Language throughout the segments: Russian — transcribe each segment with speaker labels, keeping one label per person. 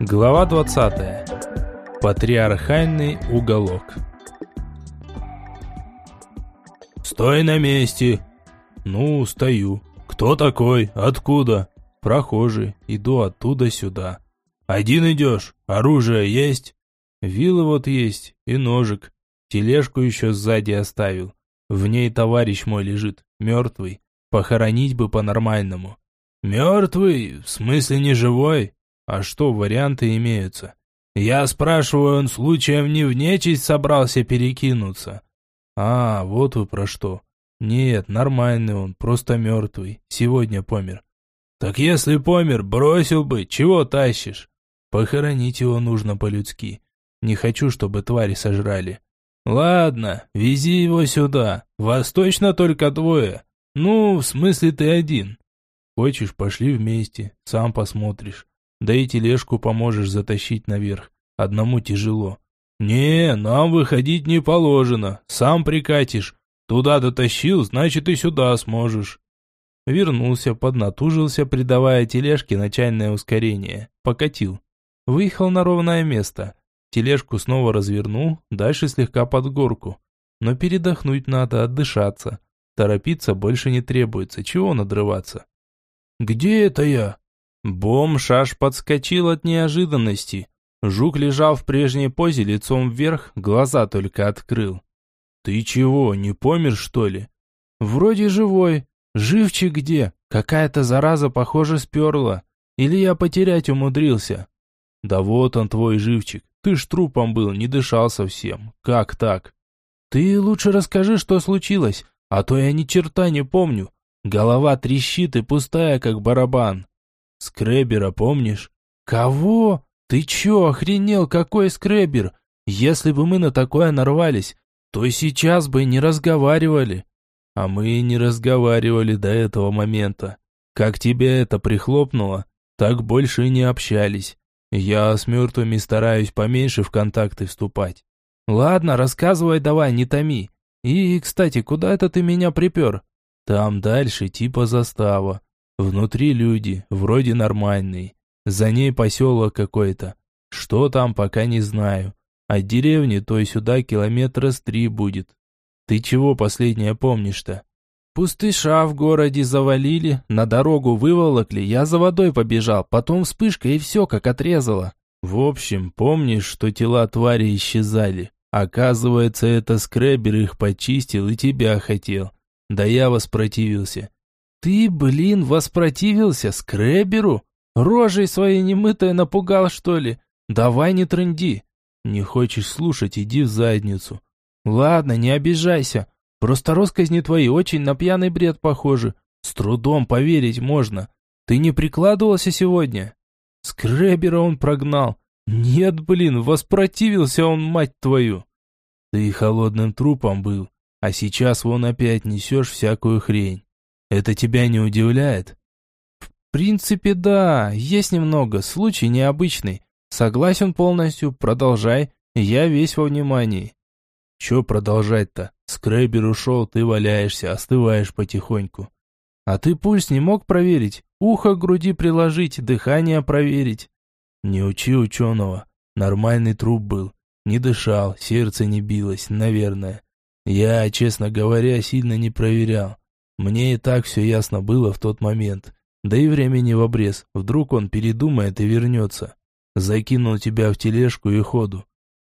Speaker 1: Глава 20. Патриархальный уголок.
Speaker 2: «Стой на месте!»
Speaker 1: «Ну, стою. Кто такой? Откуда?» «Прохожий. Иду оттуда сюда».
Speaker 2: «Один идешь? Оружие есть?»
Speaker 1: «Вилы вот есть и ножик. Тележку еще сзади оставил. В ней товарищ мой лежит, мертвый. Похоронить бы по-нормальному».
Speaker 2: «Мертвый? В смысле не живой?»
Speaker 1: А что, варианты имеются?
Speaker 2: Я спрашиваю, он случаем не в нечисть собрался перекинуться?
Speaker 1: А, вот вы про что. Нет, нормальный он, просто мертвый. Сегодня помер.
Speaker 2: Так если помер, бросил бы, чего тащишь?
Speaker 1: Похоронить его нужно по-людски. Не хочу, чтобы твари сожрали.
Speaker 2: Ладно, вези его сюда. Вас точно только двое. Ну, в смысле ты один.
Speaker 1: Хочешь, пошли вместе, сам посмотришь. Да и тележку поможешь затащить наверх. Одному тяжело.
Speaker 2: Не, нам выходить не положено. Сам прикатишь. Туда дотащил, значит и сюда сможешь.
Speaker 1: Вернулся, поднатужился, придавая тележке начальное ускорение. Покатил. Выехал на ровное место. Тележку снова развернул, дальше слегка под горку. Но передохнуть надо, отдышаться. Торопиться больше не требуется, чего надрываться.
Speaker 2: «Где это я?»
Speaker 1: Бомж аж подскочил от неожиданности. Жук лежал в прежней позе лицом вверх, глаза только открыл.
Speaker 2: «Ты чего, не помер, что ли?»
Speaker 1: «Вроде живой. Живчик где? Какая-то зараза, похоже, сперла. Или я потерять умудрился?» «Да вот он, твой живчик. Ты ж трупом был, не дышал совсем. Как так?» «Ты лучше расскажи, что случилось, а то я ни черта не помню. Голова трещит и пустая, как барабан.
Speaker 2: Скребера помнишь?
Speaker 1: Кого? Ты чё, охренел, какой скребер? Если бы мы на такое нарвались, то сейчас бы не разговаривали. А мы и не разговаривали до этого момента. Как тебе это прихлопнуло, так больше и не общались. Я с мертвыми стараюсь поменьше в контакты вступать. Ладно, рассказывай давай, не томи. И, кстати, куда это ты меня припер? Там дальше типа застава. Внутри люди, вроде нормальные. За ней поселок какой-то. Что там, пока не знаю. От деревни то и сюда километра с три будет. Ты чего последнее помнишь-то? Пустыша в городе завалили, на дорогу выволокли, я за водой побежал, потом вспышка и все как отрезало. В общем, помнишь, что тела твари исчезали? Оказывается, это скребер их почистил и тебя хотел. Да я воспротивился. «Ты, блин, воспротивился скреберу? Рожей своей немытой напугал, что ли? Давай не трынди. Не хочешь слушать, иди в задницу. Ладно, не обижайся. Просто росказни твои очень на пьяный бред похожи. С трудом поверить можно. Ты не прикладывался сегодня?» Скребера он прогнал. Нет, блин, воспротивился он, мать твою. Ты холодным трупом был, а сейчас вон опять несешь всякую хрень. Это тебя не удивляет? В принципе, да, есть немного, случай необычный. Согласен полностью, продолжай, я весь во внимании. Че продолжать-то? Скребер ушел, ты валяешься, остываешь потихоньку. А ты пульс не мог проверить? Ухо к груди приложить, дыхание проверить? Не учи ученого. Нормальный труп был. Не дышал, сердце не билось, наверное. Я, честно говоря, сильно не проверял. Мне и так все ясно было в тот момент. Да и времени в обрез. Вдруг он передумает и вернется. Закинул тебя в тележку и ходу.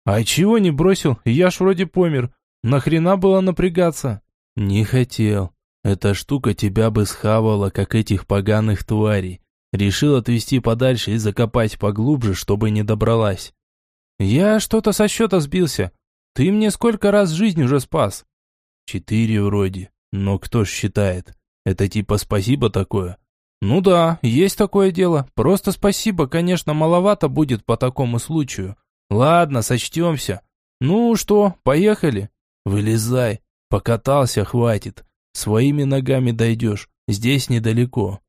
Speaker 1: А чего не бросил? Я ж вроде помер. Нахрена было напрягаться? Не хотел. Эта штука тебя бы схавала, как этих поганых тварей. Решил отвезти подальше и закопать поглубже, чтобы не добралась. Я что-то со счета сбился. Ты мне сколько раз жизнь уже спас? Четыре вроде. Но кто ж считает? Это типа спасибо такое? Ну да, есть такое дело. Просто спасибо, конечно, маловато будет по такому случаю. Ладно, сочтемся. Ну что, поехали? Вылезай. Покатался, хватит. Своими ногами дойдешь. Здесь недалеко.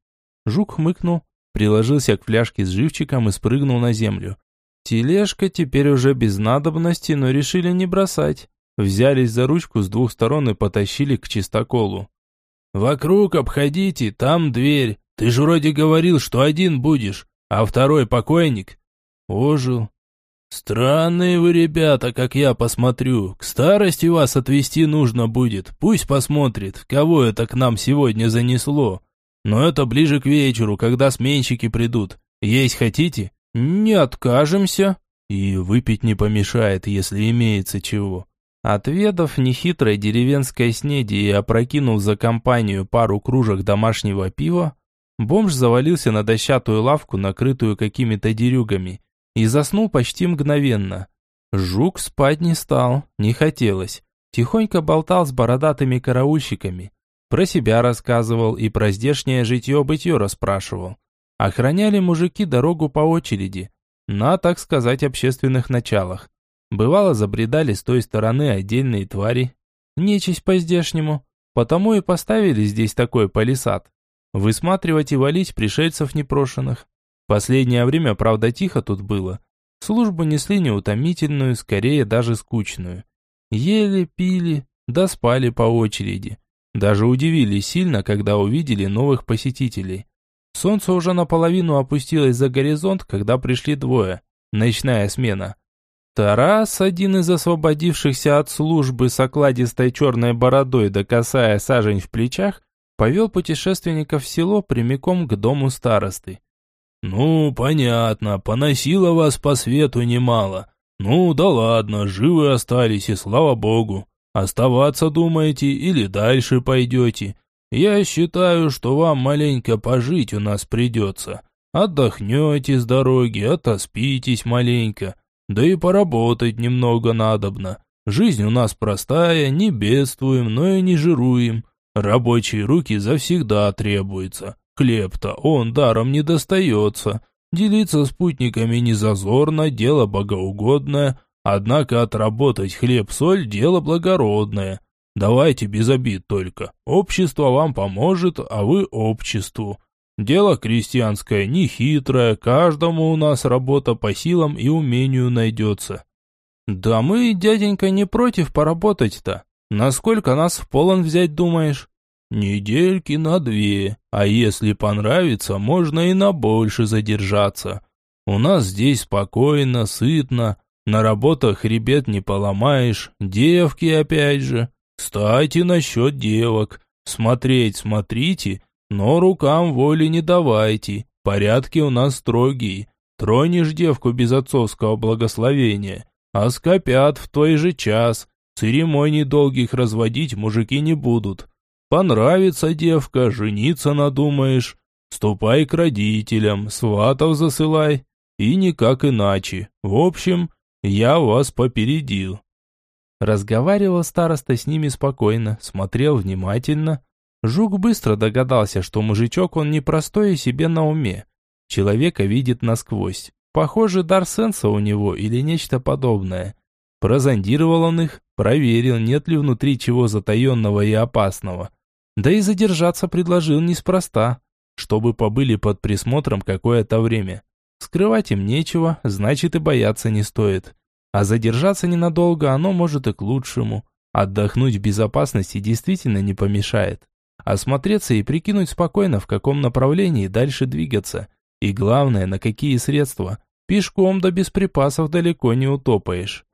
Speaker 1: Жук хмыкнул, приложился к фляжке с живчиком и спрыгнул на землю. Тележка теперь уже без надобности, но решили не бросать. Взялись за ручку с двух сторон и потащили к чистоколу.
Speaker 2: «Вокруг обходите, там дверь. Ты же вроде говорил, что один будешь, а второй покойник».
Speaker 1: ожил. «Странные вы ребята, как я посмотрю. К старости вас отвезти нужно будет. Пусть посмотрит, кого это к нам сегодня занесло. Но это ближе к вечеру, когда сменщики придут. Есть хотите?» «Не откажемся». «И выпить не помешает, если имеется чего». Отведав нехитрой деревенской снеди и опрокинув за компанию пару кружек домашнего пива, бомж завалился на дощатую лавку, накрытую какими-то дерюгами, и заснул почти мгновенно. Жук спать не стал, не хотелось. Тихонько болтал с бородатыми караульщиками. Про себя рассказывал и про здешнее житье-бытье расспрашивал. Охраняли мужики дорогу по очереди, на, так сказать, общественных началах. Бывало, забредали с той стороны отдельные твари. Нечисть по-здешнему. Потому и поставили здесь такой палисад. Высматривать и валить пришельцев непрошенных. Последнее время, правда, тихо тут было. Службу несли неутомительную, скорее даже скучную. Ели, пили, да спали по очереди. Даже удивились сильно, когда увидели новых посетителей. Солнце уже наполовину опустилось за горизонт, когда пришли двое. Ночная смена. Тарас, один из освободившихся от службы с окладистой черной бородой косая сажень в плечах, повел путешественников в село прямиком к дому старосты. «Ну, понятно, поносило вас по свету немало. Ну, да ладно, живы остались, и слава богу. Оставаться думаете или дальше пойдете? Я считаю, что вам маленько пожить у нас придется. Отдохнете с дороги, отоспитесь маленько. Да и поработать немного надобно. Жизнь у нас простая, не бедствуем, но и не жируем. Рабочие руки завсегда требуются. Хлеб-то он даром не достается. Делиться спутниками не зазорно, дело богоугодное, однако отработать хлеб-соль – дело благородное. Давайте без обид только. Общество вам поможет, а вы обществу. Дело крестьянское, не хитрое, каждому у нас работа по силам и умению найдется. Да мы, дяденька, не против поработать-то. Насколько нас в полон взять думаешь? Недельки на две, а если понравится, можно и на больше задержаться. У нас здесь спокойно, сытно, на работах хребет не поломаешь, девки опять же. Кстати, насчет девок. Смотреть смотрите, но рукам воли не давайте. Порядки у нас строгие. Тронешь девку без отцовского благословения, а скопят в твой же час. Церемоний долгих разводить мужики не будут. Понравится девка, жениться надумаешь. Ступай к родителям, сватов засылай. И никак иначе. В общем, я вас попередил. Разговаривал староста с ними спокойно, смотрел внимательно. Жук быстро догадался, что мужичок он непростой и себе на уме. Человека видит насквозь. Похоже, дар сенса у него или нечто подобное. Прозондировал он их, проверил, нет ли внутри чего затаенного и опасного. Да и задержаться предложил неспроста, чтобы побыли под присмотром какое-то время. Скрывать им нечего, значит и бояться не стоит. А задержаться ненадолго оно может и к лучшему. Отдохнуть в безопасности действительно не помешает. Осмотреться и прикинуть спокойно, в каком направлении дальше двигаться. И главное, на какие средства. Пешком да без припасов далеко не утопаешь.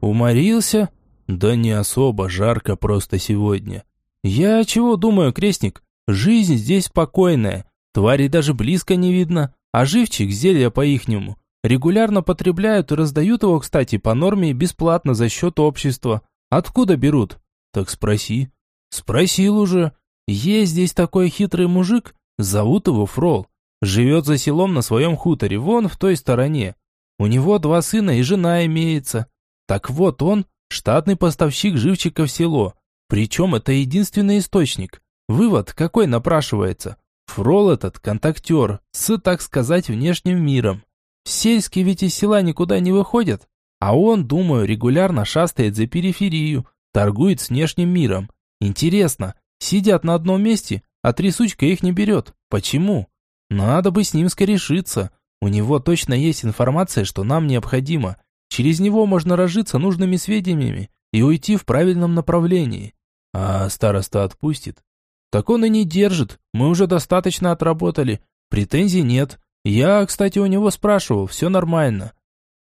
Speaker 1: Уморился? Да не особо жарко просто сегодня. Я чего думаю, крестник? Жизнь здесь спокойная. Твари даже близко не видно. А живчик, зелья по-ихнему, регулярно потребляют и раздают его, кстати, по норме бесплатно за счет общества. Откуда берут? Так спроси. Спросил уже. Есть здесь такой хитрый мужик, зовут его Фрол. Живет за селом на своем хуторе, вон в той стороне. У него два сына и жена имеется. Так вот он Штатный поставщик живчика в село. Причем это единственный источник. Вывод какой напрашивается? Фрол этот контактер с, так сказать, внешним миром. Сельские ведь из села никуда не выходят. А он, думаю, регулярно шастает за периферию, торгует с внешним миром. Интересно, сидят на одном месте, а трясучка их не берет. Почему? Надо бы с ним скорешиться. У него точно есть информация, что нам необходимо. Через него можно разжиться нужными сведениями и уйти в правильном направлении. А староста отпустит. Так он и не держит, мы уже достаточно отработали. Претензий нет. Я, кстати, у него спрашивал, все нормально.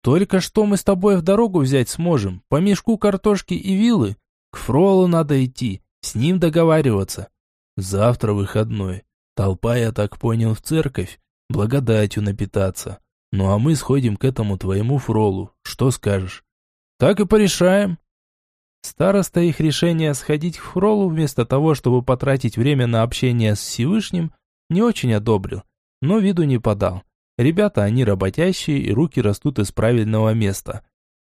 Speaker 1: Только что мы с тобой в дорогу взять сможем? По мешку картошки и вилы? К Фролу надо идти, с ним договариваться. Завтра выходной. Толпа, я так понял, в церковь, благодатью напитаться. Ну а мы сходим к этому твоему Фролу. Что скажешь? Так и порешаем. Староста их решение сходить к Фролу вместо того, чтобы потратить время на общение с Всевышним, не очень одобрил, но виду не подал. Ребята, они работящие, и руки растут из правильного места.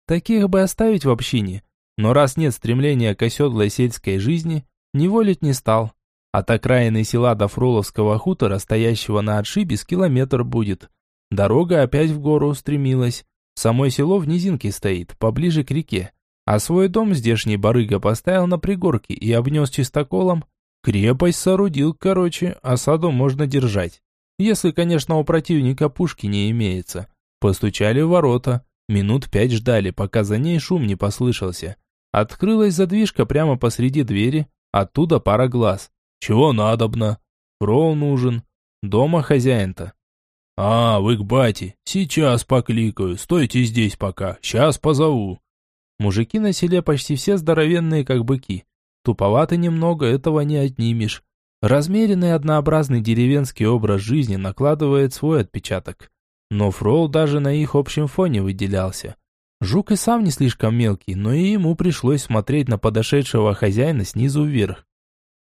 Speaker 1: Таких бы оставить в общине, но раз нет стремления к оседлой сельской жизни, неволить не стал. От окраины села до Фроловского хутора, стоящего на отшибе, с километр будет. Дорога опять в гору устремилась. Самое село в низинке стоит, поближе к реке. А свой дом здешний барыга поставил на пригорке и обнес чистоколом. Крепость соорудил, короче, осаду можно держать. Если, конечно, у противника пушки не имеется. Постучали в ворота. Минут пять ждали, пока за ней шум не послышался. Открылась задвижка прямо посреди двери, оттуда пара глаз. «Чего надобно?» «Фрол нужен. Дома хозяин-то». «А, вы к бате. Сейчас покликаю. Стойте здесь пока. Сейчас позову». Мужики на селе почти все здоровенные, как быки. Туповаты немного, этого не отнимешь. Размеренный однообразный деревенский образ жизни накладывает свой отпечаток. Но Фрол даже на их общем фоне выделялся. Жук и сам не слишком мелкий, но и ему пришлось смотреть на подошедшего хозяина снизу вверх.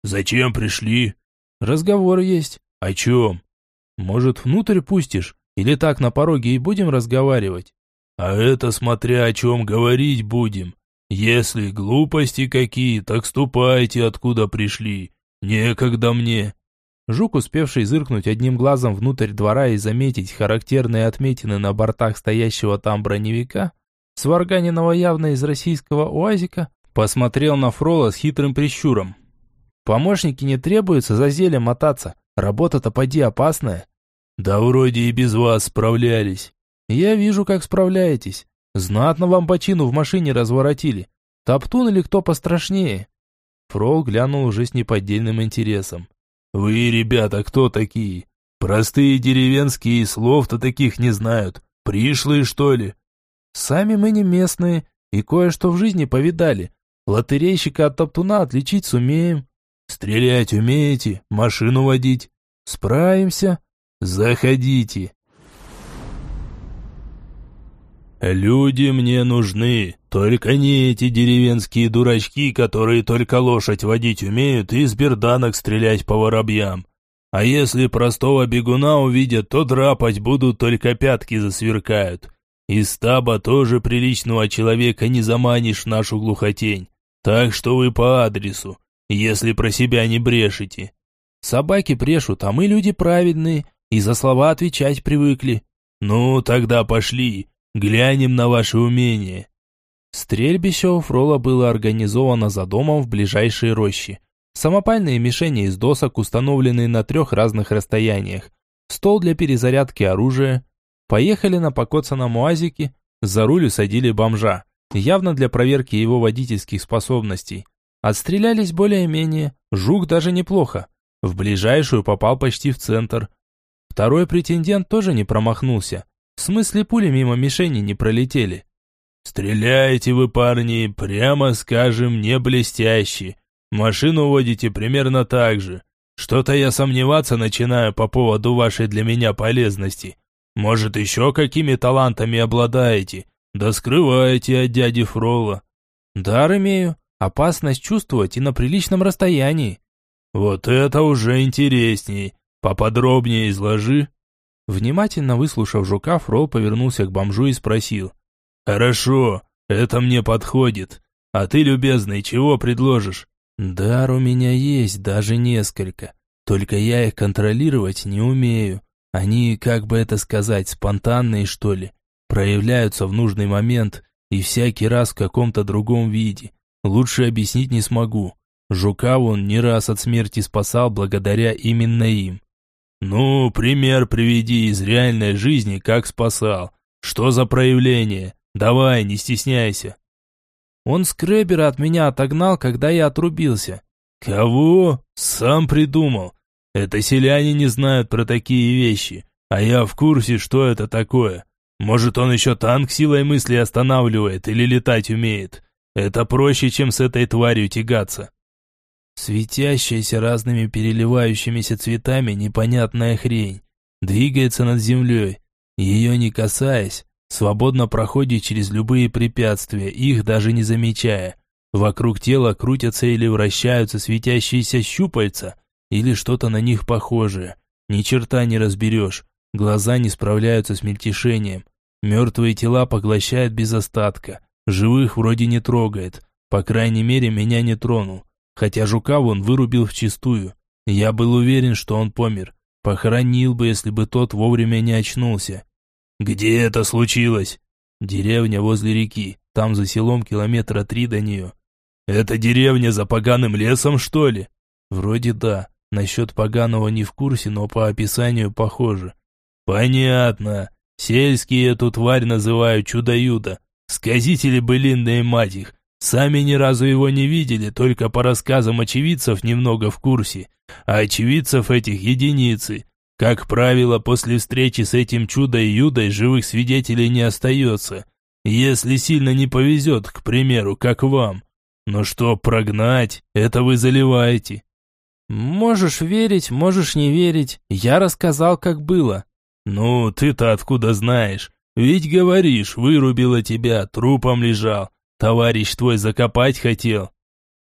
Speaker 2: «Зачем пришли?»
Speaker 1: «Разговор есть».
Speaker 2: «О чем?»
Speaker 1: «Может, внутрь пустишь? Или так на пороге и будем разговаривать?»
Speaker 2: «А это смотря о чем говорить будем. Если глупости какие, так ступайте, откуда пришли. Некогда мне».
Speaker 1: Жук, успевший зыркнуть одним глазом внутрь двора и заметить характерные отметины на бортах стоящего там броневика, сварганенного явно из российского уазика, посмотрел на Фрола с хитрым прищуром. «Помощники не требуются за зельем мотаться. Работа-то поди опасная».
Speaker 2: «Да вроде и без вас справлялись».
Speaker 1: «Я вижу, как справляетесь. Знатно вам бочину в машине разворотили. Топтун или кто пострашнее?» Фрол глянул уже с неподдельным интересом.
Speaker 2: «Вы, ребята, кто такие? Простые деревенские слов-то таких не знают. Пришлые, что ли?»
Speaker 1: «Сами мы не местные и кое-что в жизни повидали. Лотерейщика от топтуна отличить сумеем».
Speaker 2: «Стрелять умеете? Машину водить?»
Speaker 1: «Справимся».
Speaker 2: «Заходите». «Люди мне нужны, только не эти деревенские дурачки, которые только лошадь водить умеют и из берданок стрелять по воробьям. А если простого бегуна увидят, то драпать будут, только пятки засверкают. Из стаба тоже приличного человека не заманишь нашу глухотень. Так что вы по адресу, если про себя не брешете».
Speaker 1: «Собаки брешут, а мы люди праведные, и за слова отвечать привыкли».
Speaker 2: «Ну, тогда пошли». Глянем на ваше умение».
Speaker 1: Стрельбище у Фрола было организовано за домом в ближайшей роще. Самопальные мишени из досок, установленные на трех разных расстояниях. Стол для перезарядки оружия. Поехали на покоцанном уазике. За руль усадили бомжа. Явно для проверки его водительских способностей. Отстрелялись более-менее. Жук даже неплохо. В ближайшую попал почти в центр. Второй претендент тоже не промахнулся. В смысле пули мимо мишени не пролетели.
Speaker 2: «Стреляете вы, парни, прямо скажем, не блестяще. Машину водите примерно так же. Что-то я сомневаться начинаю по поводу вашей для меня полезности. Может, еще какими талантами обладаете? Да скрываете от дяди Фрола».
Speaker 1: «Дар имею. Опасность чувствовать и на приличном расстоянии».
Speaker 2: «Вот это уже интересней. Поподробнее изложи».
Speaker 1: Внимательно выслушав жука, Фрол повернулся к бомжу и спросил.
Speaker 2: «Хорошо, это мне подходит. А ты, любезный, чего предложишь?»
Speaker 1: «Дар у меня есть, даже несколько. Только я их контролировать не умею. Они, как бы это сказать, спонтанные, что ли. Проявляются в нужный момент и всякий раз в каком-то другом виде. Лучше объяснить не смогу. Жука он не раз от смерти спасал благодаря именно им.
Speaker 2: «Ну, пример приведи из реальной жизни, как спасал. Что за проявление? Давай, не стесняйся».
Speaker 1: Он скребера от меня отогнал, когда я отрубился.
Speaker 2: «Кого? Сам придумал. Это селяне не знают про такие вещи. А я в курсе, что это такое. Может, он еще танк силой мысли останавливает или летать умеет. Это проще, чем с этой тварью тягаться.
Speaker 1: Светящаяся разными переливающимися цветами непонятная хрень. Двигается над землей. Ее не касаясь, свободно проходит через любые препятствия, их даже не замечая. Вокруг тела крутятся или вращаются светящиеся щупальца, или что-то на них похожее. Ни черта не разберешь. Глаза не справляются с мельтешением. Мертвые тела поглощает без остатка. Живых вроде не трогает. По крайней мере, меня не тронул. Хотя жука вон вырубил вчистую. Я был уверен, что он помер. Похоронил бы, если бы тот вовремя не очнулся.
Speaker 2: «Где это случилось?»
Speaker 1: «Деревня возле реки. Там за селом километра три до нее».
Speaker 2: «Это деревня за поганым лесом, что ли?»
Speaker 1: «Вроде да. Насчет поганого не в курсе, но по описанию похоже».
Speaker 2: «Понятно. Сельские эту тварь называют чудо-юдо. Сказители былинные мать их. Сами ни разу его не видели, только по рассказам очевидцев немного в курсе. А очевидцев этих единицы. Как правило, после встречи с этим чудо-юдой живых свидетелей не остается. Если сильно не повезет, к примеру, как вам. Но что прогнать, это вы заливаете.
Speaker 1: Можешь верить, можешь не верить. Я рассказал, как было.
Speaker 2: «Ну, ты-то откуда знаешь? Ведь говоришь, вырубила тебя, трупом лежал. Товарищ твой закопать хотел».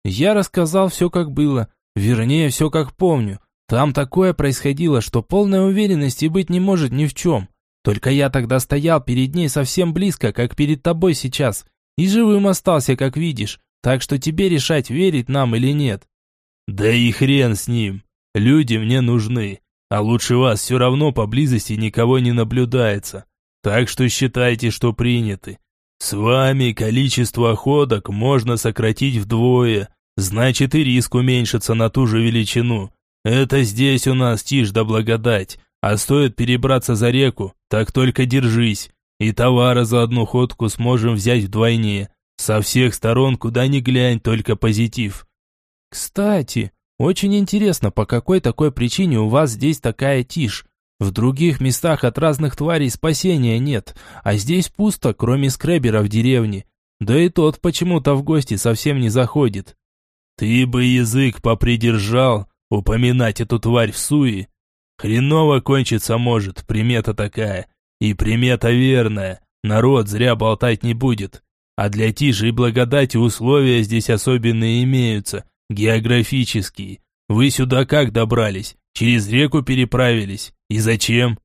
Speaker 1: Я рассказал все, как было. Вернее, все, как помню. Там такое происходило, что полной уверенности быть не может ни в чем. Только я тогда стоял перед ней совсем близко, как перед тобой сейчас. И живым остался, как видишь. Так что тебе решать, верить нам или нет.
Speaker 2: Да и хрен с ним. Люди мне нужны. А лучше вас все равно поблизости никого не наблюдается. Так что считайте, что приняты. С вами количество ходок можно сократить вдвое, значит и риск уменьшится на ту же величину. Это здесь у нас тишь да благодать, а стоит перебраться за реку, так только держись. И товара за одну ходку сможем взять вдвойне. Со всех сторон, куда ни глянь, только позитив.
Speaker 1: Кстати, очень интересно, по какой такой причине у вас здесь такая тишь? В других местах от разных тварей спасения нет, а здесь пусто, кроме скребера в деревне. Да и тот почему-то в гости совсем не заходит.
Speaker 2: Ты бы язык попридержал, упоминать эту тварь в суе. Хреново кончиться может, примета такая. И примета верная, народ зря болтать не будет. А для тиши и благодати условия здесь особенные имеются. Географический. Вы сюда как добрались? Через реку переправились? И зачем?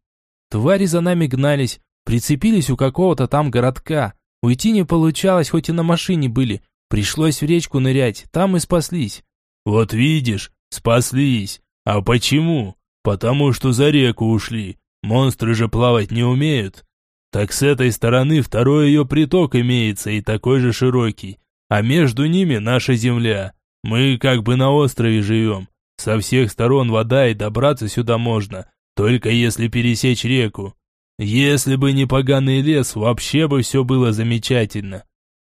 Speaker 1: Твари за нами гнались, прицепились у какого-то там городка. Уйти не получалось, хоть и на машине были. Пришлось в речку нырять, там и спаслись.
Speaker 2: Вот видишь, спаслись. А почему? Потому что за реку ушли. Монстры же плавать не умеют. Так с этой стороны второй ее приток имеется и такой же широкий. А между ними наша земля. Мы как бы на острове живем. Со всех сторон вода и добраться сюда можно, только если пересечь реку. Если бы не поганый лес, вообще бы все было замечательно.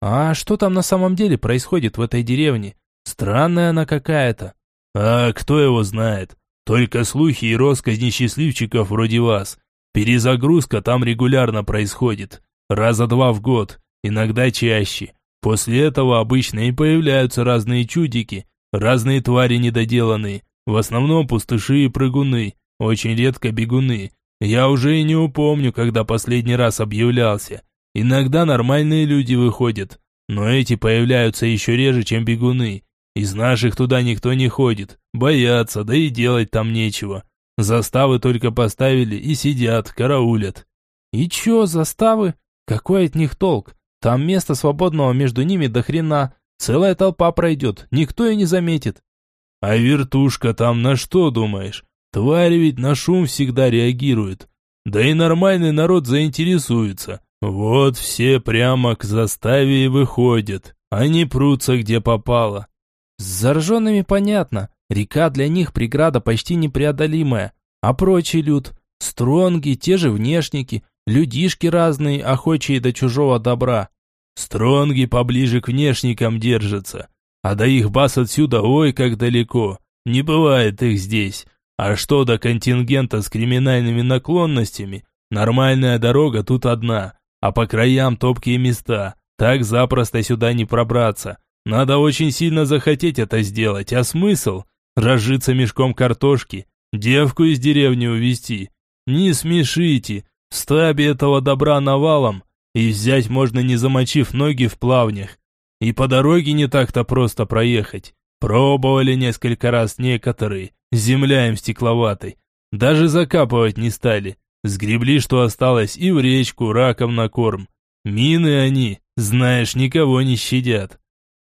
Speaker 1: А что там на самом деле происходит в этой деревне? Странная она какая-то.
Speaker 2: А кто его знает? Только слухи и россказни счастливчиков вроде вас. Перезагрузка там регулярно происходит. Раза два в год, иногда чаще. После этого обычно и появляются разные чудики, разные твари недоделанные, в основном пустыши и прыгуны, очень редко бегуны. Я уже и не упомню, когда последний раз объявлялся. Иногда нормальные люди выходят, но эти появляются еще реже, чем бегуны. Из наших туда никто не ходит, боятся, да и делать там нечего. Заставы только поставили и сидят, караулят.
Speaker 1: И чё, заставы? Какой от них толк? Там места свободного между ними до хрена. Целая толпа пройдет, никто и не заметит.
Speaker 2: А вертушка там на что думаешь? Твари ведь на шум всегда реагируют. Да и нормальный народ заинтересуется. Вот все прямо к заставе и выходят. Они прутся где попало.
Speaker 1: С зарженными понятно. Река для них преграда почти непреодолимая. А прочий люд? Стронги, те же внешники, людишки разные, охочие до чужого добра.
Speaker 2: Стронги поближе к внешникам держатся, а до их баз отсюда ой как далеко. Не бывает их здесь. А что до контингента с криминальными наклонностями, нормальная дорога тут одна, а по краям топкие места. Так запросто сюда не пробраться. Надо очень сильно захотеть это сделать, а смысл? Разжиться мешком картошки, девку из деревни увезти. Не смешите, в стабе этого добра навалом, и взять можно не замочив ноги в плавнях. И по дороге не так-то просто проехать. Пробовали несколько раз некоторые, земля им стекловатой. Даже закапывать не стали. Сгребли, что осталось, и в речку раком на корм. Мины они, знаешь, никого не щадят.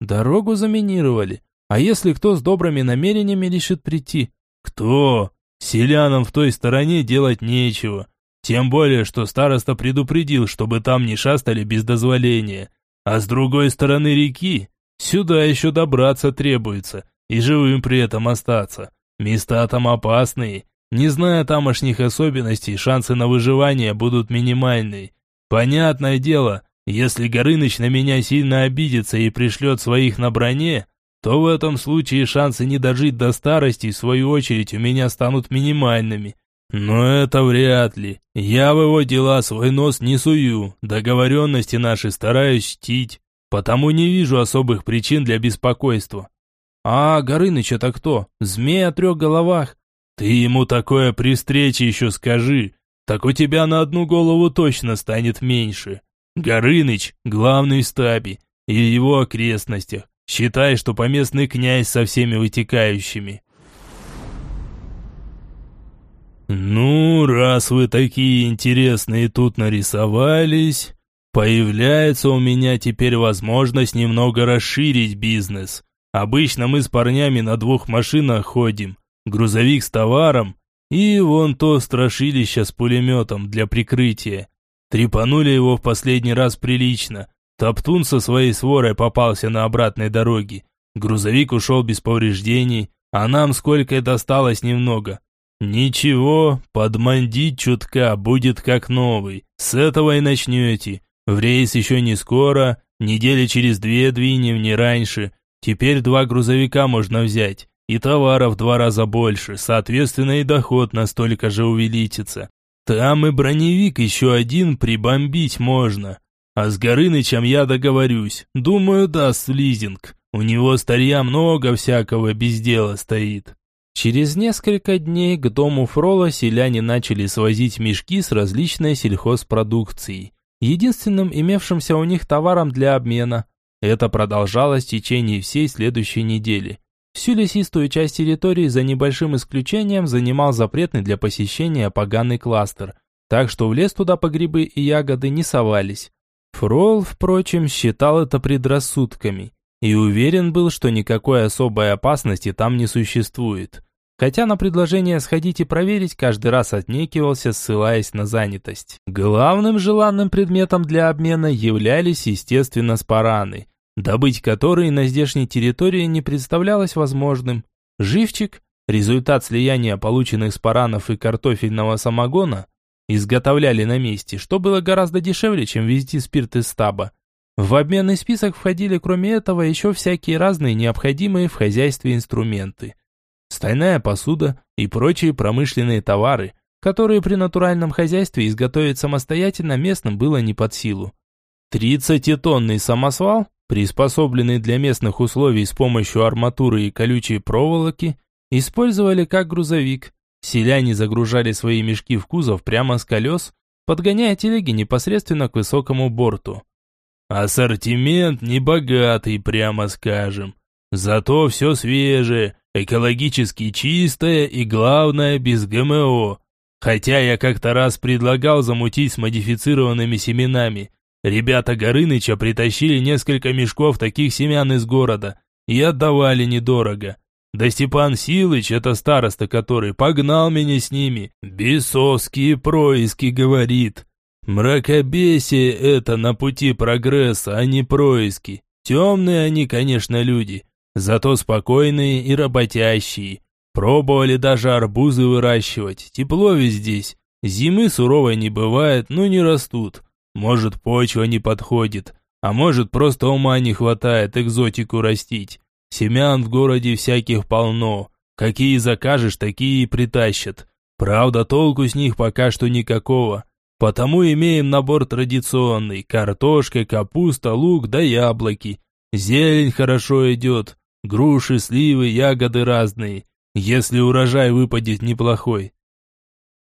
Speaker 1: Дорогу заминировали. А если кто с добрыми намерениями решит прийти?
Speaker 2: Кто? Селянам в той стороне делать нечего. Тем более, что староста предупредил, чтобы там не шастали без дозволения. А с другой стороны реки, сюда еще добраться требуется, и живым при этом остаться. Места там опасные. Не зная тамошних особенностей, шансы на выживание будут минимальные. Понятное дело, если Горыныч на меня сильно обидится и пришлет своих на броне, то в этом случае шансы не дожить до старости, в свою очередь, у меня станут минимальными. Но это вряд ли. Я в его дела свой нос не сую, договоренности наши стараюсь чтить, потому не вижу особых причин для беспокойства.
Speaker 1: А Горыныч это кто? Змея о трех головах?
Speaker 2: Ты ему такое при встрече еще скажи, так у тебя на одну голову точно станет меньше. Горыныч – главный в стабе и его окрестностях. Считай, что поместный князь со всеми вытекающими. Ну, раз вы такие интересные тут нарисовались, появляется у меня теперь возможность немного расширить бизнес. Обычно мы с парнями на двух машинах ходим. Грузовик с товаром и вон то страшилище с пулеметом для прикрытия. Трепанули его в последний раз прилично. Топтун со своей сворой попался на обратной дороге. Грузовик ушел без повреждений, а нам сколько и досталось немного. «Ничего, подмандить чутка будет как новый. С этого и начнете. В рейс еще не скоро, недели через две двинем, не раньше. Теперь два грузовика можно взять, и товаров в два раза больше, соответственно и доход настолько же увеличится. Там и броневик еще один прибомбить можно. А с Горынычем я договорюсь, думаю, даст лизинг. У него старья много всякого без дела стоит».
Speaker 1: Через несколько дней к дому Фрола селяне начали свозить мешки с различной сельхозпродукцией, единственным имевшимся у них товаром для обмена. Это продолжалось в течение всей следующей недели. Всю лесистую часть территории, за небольшим исключением, занимал запретный для посещения поганый кластер, так что в лес туда по грибы и ягоды не совались. Фрол, впрочем, считал это предрассудками и уверен был, что никакой особой опасности там не существует. Хотя на предложение сходить и проверить каждый раз отнекивался, ссылаясь на занятость. Главным желанным предметом для обмена являлись, естественно, спараны, добыть которые на здешней территории не представлялось возможным. Живчик, результат слияния полученных спаранов и картофельного самогона, изготовляли на месте, что было гораздо дешевле, чем везти спирт из стаба. В обменный список входили, кроме этого, еще всякие разные необходимые в хозяйстве инструменты. Стальная посуда и прочие промышленные товары, которые при натуральном хозяйстве изготовить самостоятельно местным было не под силу. 30-тонный самосвал, приспособленный для местных условий с помощью арматуры и колючей проволоки, использовали как грузовик. Селяне загружали свои мешки в кузов прямо с колес, подгоняя телеги непосредственно к высокому борту. Ассортимент небогатый, прямо скажем. Зато все свежее, экологически чистое и, главное, без ГМО. Хотя я как-то раз предлагал замутить с модифицированными семенами. Ребята Горыныча притащили несколько мешков таких семян из города и отдавали недорого. Да Степан Силыч, это староста который, погнал меня с ними. Бесовские происки, говорит. Мракобесие это на пути прогресса, а не происки. Темные они, конечно, люди, зато спокойные и работящие. Пробовали даже арбузы выращивать, тепло ведь здесь. Зимы суровой не бывает, но не растут. Может, почва не подходит, а может, просто ума не хватает экзотику растить. Семян в городе всяких полно,
Speaker 2: Какие закажешь, такие и притащат. Правда, толку с них пока что никакого. Потому имеем набор традиционный. Картошка, капуста, лук да яблоки. Зелень хорошо идет. Груши, сливы, ягоды разные. Если урожай выпадет неплохой.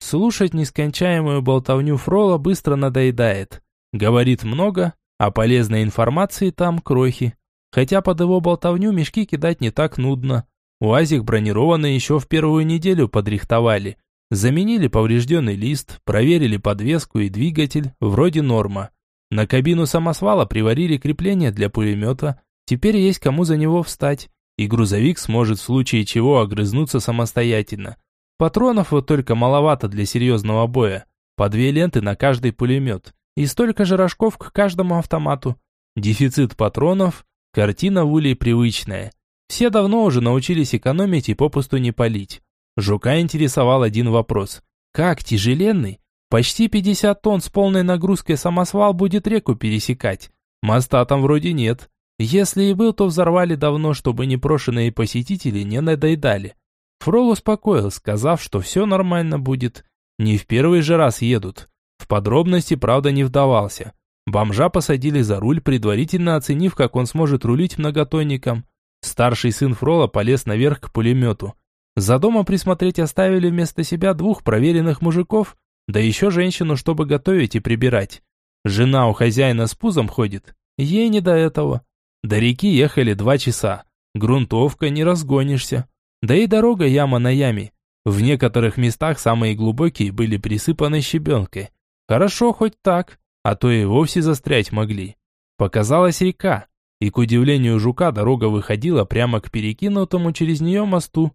Speaker 1: Слушать нескончаемую болтовню Фрола быстро надоедает. Говорит много, а полезной информации там крохи. Хотя под его болтовню мешки кидать не так нудно. УАЗик бронированный еще в первую неделю подрихтовали. Заменили поврежденный лист, проверили подвеску и двигатель, вроде норма. На кабину самосвала приварили крепление для пулемета. Теперь есть кому за него встать. И грузовик сможет в случае чего огрызнуться самостоятельно. Патронов вот только маловато для серьезного боя. По две ленты на каждый пулемет. И столько же рожков к каждому автомату. Дефицит патронов, картина в улей привычная. Все давно уже научились экономить и попусту не палить. Жука интересовал один вопрос. Как тяжеленный, почти 50 тонн с полной нагрузкой самосвал будет реку пересекать? Моста там вроде нет. Если и был, то взорвали давно, чтобы непрошенные посетители не надоедали. Фрол успокоил, сказав, что все нормально будет. Не в первый же раз едут. В подробности, правда, не вдавался. Бомжа посадили за руль, предварительно оценив, как он сможет рулить многотонником. Старший сын Фрола полез наверх к пулемету. За домом присмотреть оставили вместо себя двух проверенных мужиков, да еще женщину, чтобы готовить и прибирать. Жена у хозяина с пузом ходит, ей не до этого. До реки ехали два часа. Грунтовка, не разгонишься. Да и дорога яма на яме. В некоторых местах самые глубокие были присыпаны щебенкой. Хорошо хоть так, а то и вовсе застрять могли. Показалась река, и к удивлению жука дорога выходила прямо к перекинутому через нее мосту.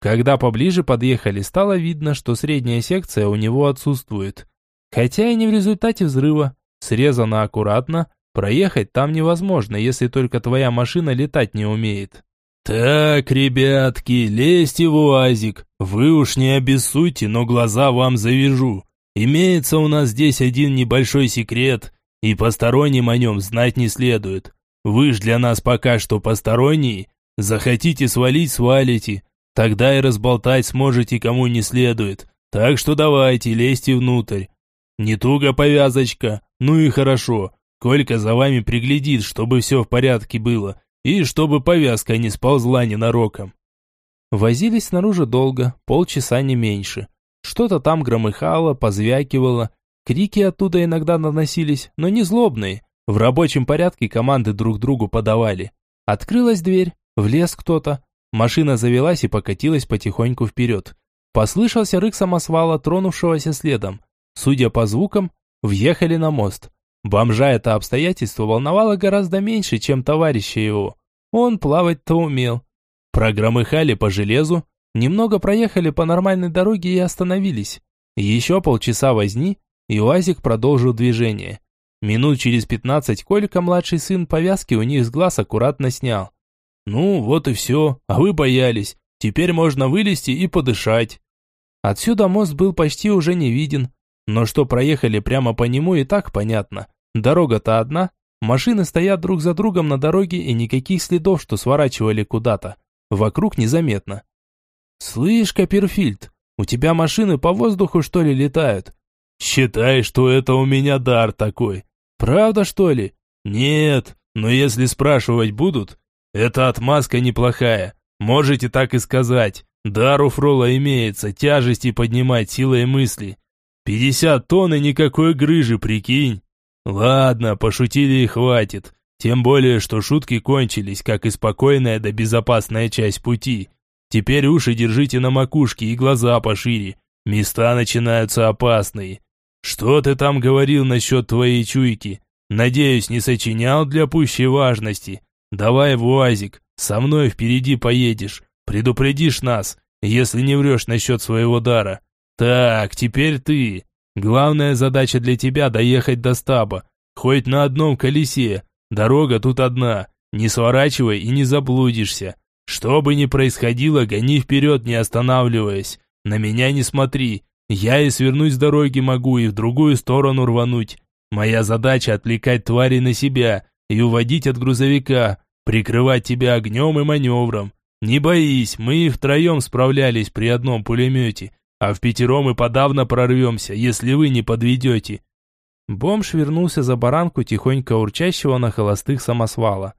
Speaker 1: Когда поближе подъехали, стало видно, что средняя секция у него отсутствует. Хотя и не в результате взрыва. Срезано аккуратно, проехать там невозможно, если только твоя машина летать не умеет.
Speaker 2: «Так, ребятки, лезьте в УАЗик. Вы уж не обессудьте, но глаза вам завяжу. Имеется у нас здесь один небольшой секрет, и посторонним о нем знать не следует. Вы ж для нас пока что посторонние. Захотите свалить – свалите. Тогда и разболтать сможете кому не следует. Так что давайте, лезьте внутрь. Не туго повязочка, ну и хорошо. Колька за вами приглядит, чтобы все в порядке было, и чтобы повязка не сползла ненароком.
Speaker 1: Возились снаружи долго, полчаса не меньше. Что-то там громыхало, позвякивало. Крики оттуда иногда наносились, но не злобные. В рабочем порядке команды друг другу подавали. Открылась дверь, влез кто-то. Машина завелась и покатилась потихоньку вперед. Послышался рык самосвала, тронувшегося следом. Судя по звукам, въехали на мост. Бомжа это обстоятельство волновало гораздо меньше, чем товарища его. Он плавать-то умел. Прогромыхали по железу, Немного проехали по нормальной дороге и остановились. Еще полчаса возни, и УАЗик продолжил движение. Минут через пятнадцать Колька, младший сын, повязки у них с глаз аккуратно снял. «Ну, вот и все, а вы боялись. Теперь можно вылезти и подышать». Отсюда мост был почти уже не виден, но что проехали прямо по нему и так понятно. Дорога-то одна, машины стоят друг за другом на дороге и никаких следов, что сворачивали куда-то. Вокруг незаметно. «Слышь, Копперфильд, у тебя машины по воздуху, что ли, летают?»
Speaker 2: «Считай, что это у меня дар такой».
Speaker 1: «Правда, что ли?»
Speaker 2: «Нет, но если спрашивать будут, это отмазка неплохая. Можете так и сказать. Дар у Фрола имеется, тяжести поднимать силой мысли. Пятьдесят тонн и никакой грыжи, прикинь. Ладно, пошутили и хватит. Тем более, что шутки кончились, как и спокойная да безопасная часть пути. Теперь уши держите на макушке и глаза пошире. Места начинаются опасные. Что ты там говорил насчет твоей чуйки? Надеюсь, не сочинял для пущей важности. Давай в УАЗик, со мной впереди поедешь. Предупредишь нас, если не врешь насчет своего дара. Так, теперь ты. Главная задача для тебя доехать до стаба. Хоть на одном колесе. Дорога тут одна. Не сворачивай и не заблудишься. Что бы ни происходило, гони вперед, не останавливаясь. На меня не смотри. Я и свернуть с дороги могу, и в другую сторону рвануть. Моя задача отвлекать твари на себя и уводить от грузовика, прикрывать тебя огнем и маневром. Не боись, мы и втроем справлялись при одном пулемете, а в пятером и подавно прорвемся, если вы не подведете».
Speaker 1: Бомж вернулся за баранку тихонько урчащего на холостых самосвала.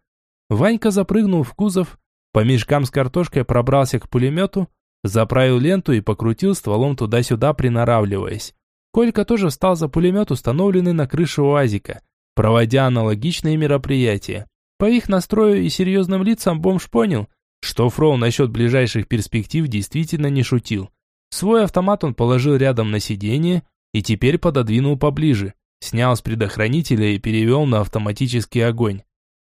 Speaker 1: Ванька запрыгнул в кузов, по мешкам с картошкой пробрался к пулемету, заправил ленту и покрутил стволом туда-сюда, приноравливаясь. Колька тоже встал за пулемет, установленный на крыше УАЗика, проводя аналогичные мероприятия. По их настрою и серьезным лицам бомж понял, что Фрол насчет ближайших перспектив действительно не шутил. Свой автомат он положил рядом на сиденье и теперь пододвинул поближе, снял с предохранителя и перевел на автоматический огонь.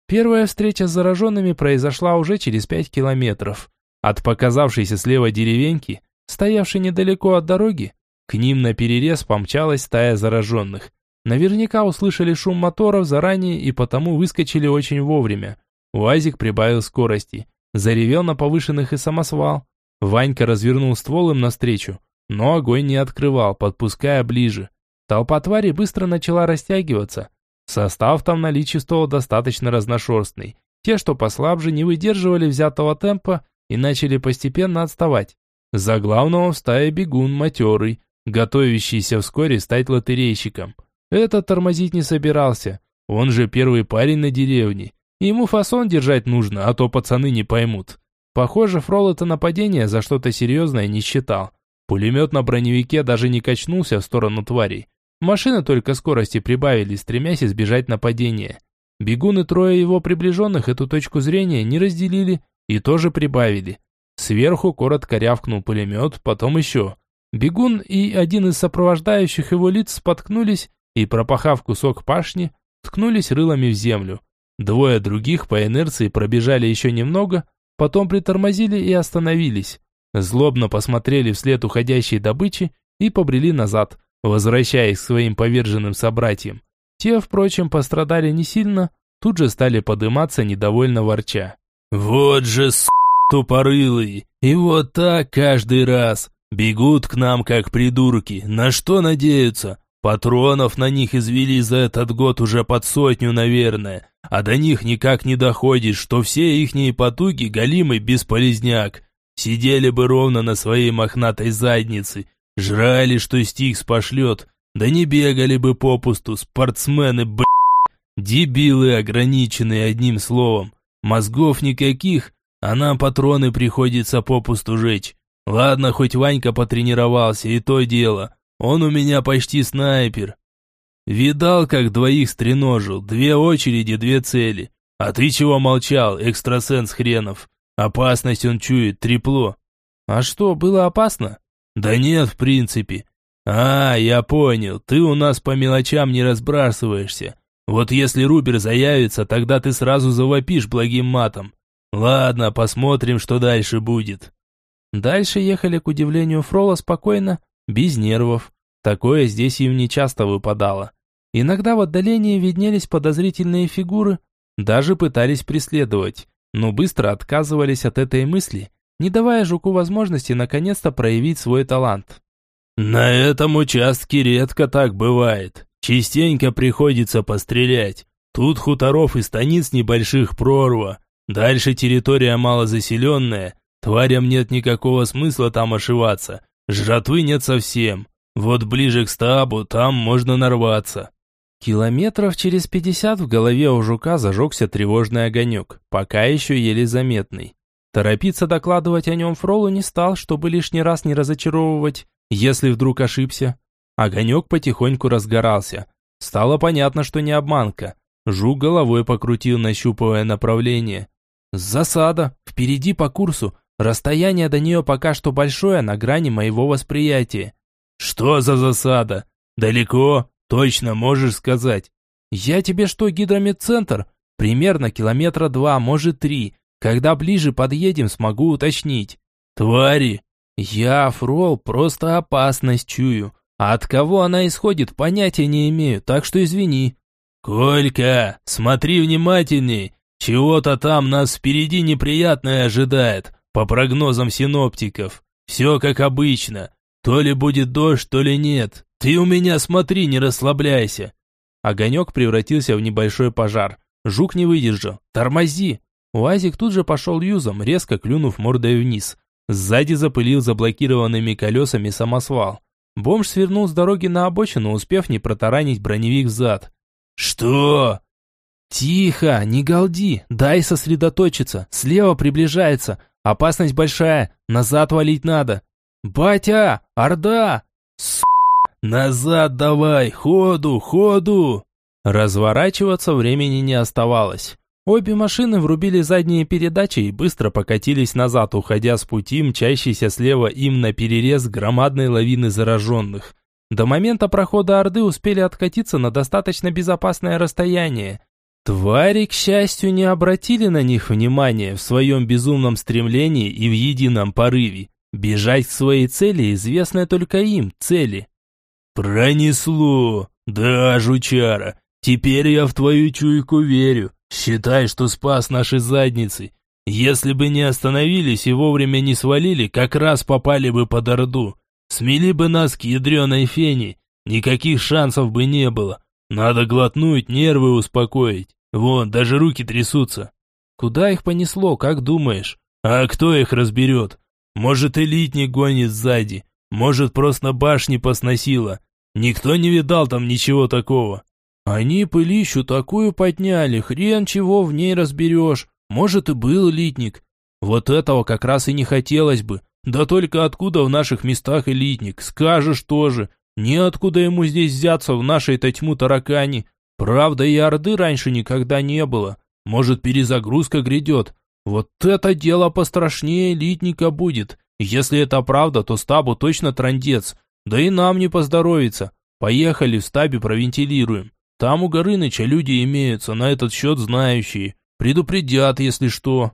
Speaker 1: Первая встреча с зараженными произошла уже через пять километров. От показавшейся слева деревеньки, стоявшей недалеко от дороги, к ним на перерез помчалась стая зараженных. Наверняка услышали шум моторов заранее и потому выскочили очень вовремя. УАЗик прибавил скорости. Заревел на повышенных и самосвал. Ванька развернул ствол им навстречу, но огонь не открывал, подпуская ближе. Толпа тварей быстро начала растягиваться. Состав там наличествовал достаточно разношерстный. Те, что послабже, не выдерживали взятого темпа и начали постепенно отставать. За главного в стае бегун матерый, готовящийся вскоре стать лотерейщиком. Этот тормозить не собирался. Он же первый парень на деревне. Ему фасон держать нужно, а то пацаны не поймут. Похоже, Фрол это нападение за что-то серьезное не считал. Пулемет на броневике даже не качнулся в сторону тварей. Машины только скорости прибавили, стремясь избежать нападения. Бегуны трое его приближенных эту точку зрения не разделили и тоже прибавили. Сверху коротко рявкнул пулемет, потом еще. Бегун и один из сопровождающих его лиц споткнулись и, пропахав кусок пашни, ткнулись рылами в землю. Двое других по инерции пробежали еще немного, потом притормозили и остановились. Злобно посмотрели вслед уходящей добычи и побрели назад, возвращаясь к своим поверженным собратьям. Те, впрочем, пострадали не сильно, тут же стали подыматься недовольно ворча.
Speaker 2: «Вот же с*** тупорылые! И вот так каждый раз! Бегут к нам как придурки, на что надеются? Патронов на них извели за этот год уже под сотню, наверное, а до них никак не доходит, что все ихние потуги голимый бесполезняк. Сидели бы ровно на своей мохнатой заднице, жрали, что Стикс пошлет, да не бегали бы попусту, спортсмены, б***. Дебилы ограниченные одним словом. Мозгов никаких, а нам патроны приходится попусту жечь. Ладно, хоть Ванька потренировался, и то дело. Он у меня почти снайпер. Видал, как двоих стреножил, две очереди, две цели. А ты чего молчал, экстрасенс хренов? Опасность он чует, трепло.
Speaker 1: А что, было опасно?
Speaker 2: Да нет, в принципе. А, я понял, ты у нас по мелочам не разбрасываешься. Вот если Рубер заявится, тогда ты сразу завопишь благим матом. Ладно, посмотрим, что дальше будет.
Speaker 1: Дальше ехали, к удивлению Фрола, спокойно, без нервов. Такое здесь им не часто выпадало. Иногда в отдалении виднелись подозрительные фигуры, даже пытались преследовать, но быстро отказывались от этой мысли, не давая жуку возможности наконец-то проявить свой талант.
Speaker 2: «На этом участке редко так бывает. Частенько приходится пострелять. Тут хуторов и станиц небольших прорва. Дальше территория малозаселенная. Тварям нет никакого смысла там ошиваться. Жратвы нет совсем. Вот ближе к стабу, там можно нарваться.
Speaker 1: Километров через пятьдесят в голове у жука зажегся тревожный огонек, пока еще еле заметный. Торопиться докладывать о нем Фролу не стал, чтобы лишний раз не разочаровывать, если вдруг ошибся. Огонек потихоньку разгорался. Стало понятно, что не обманка. Жук головой покрутил, нащупывая направление. Засада, впереди по курсу, Расстояние до нее пока что большое, на грани моего восприятия.
Speaker 2: Что за засада? Далеко? Точно можешь сказать?
Speaker 1: Я тебе что, гидромедцентр? Примерно километра два, может три. Когда ближе подъедем, смогу уточнить.
Speaker 2: Твари!
Speaker 1: Я, Фрол, просто опасность чую. А от кого она исходит, понятия не имею, так что извини.
Speaker 2: Колька, смотри внимательней. Чего-то там нас впереди неприятное ожидает. По прогнозам синоптиков, все как обычно. То ли будет дождь, то ли нет. Ты у меня смотри, не расслабляйся.
Speaker 1: Огонек превратился в небольшой пожар. Жук не выдержал. Тормози. УАЗик тут же пошел юзом, резко клюнув мордой вниз. Сзади запылил заблокированными колесами самосвал. Бомж свернул с дороги на обочину, успев не протаранить броневик взад.
Speaker 2: «Что?»
Speaker 1: «Тихо, не галди, дай сосредоточиться. Слева приближается. Опасность большая, назад валить надо. Батя, Орда!
Speaker 2: С... Назад давай, ходу, ходу!»
Speaker 1: Разворачиваться времени не оставалось. Обе машины врубили задние передачи и быстро покатились назад, уходя с пути, мчащейся слева им на перерез громадной лавины зараженных. До момента прохода Орды успели откатиться на достаточно безопасное расстояние. Твари, к счастью, не обратили на них внимания в своем безумном стремлении и в едином порыве. Бежать к своей цели, известной только им, цели.
Speaker 2: «Пронесло! Да, жучара, теперь я в твою чуйку верю. Считай, что спас наши задницы. Если бы не остановились и вовремя не свалили, как раз попали бы под Орду. Смели бы нас к ядреной фене. Никаких шансов бы не было. Надо глотнуть, нервы успокоить. Вон, даже руки трясутся.
Speaker 1: Куда их понесло, как думаешь?
Speaker 2: А кто их разберет? Может, элитник гонит сзади. Может, просто башни посносило. Никто не видал там ничего такого.
Speaker 1: Они пылищу такую подняли, хрен чего в ней разберешь. Может и был элитник. Вот этого как раз и не хотелось бы. Да только откуда в наших местах элитник? Скажешь тоже. Неоткуда ему здесь взяться в нашей-то тьму таракани. Правда, и Орды раньше никогда не было. Может, перезагрузка грядет. Вот это дело пострашнее элитника будет. Если это правда, то стабу точно трандец. Да и нам не поздоровится. Поехали в стабе провентилируем. Там у Горыныча люди имеются, на этот счет знающие. Предупредят, если что.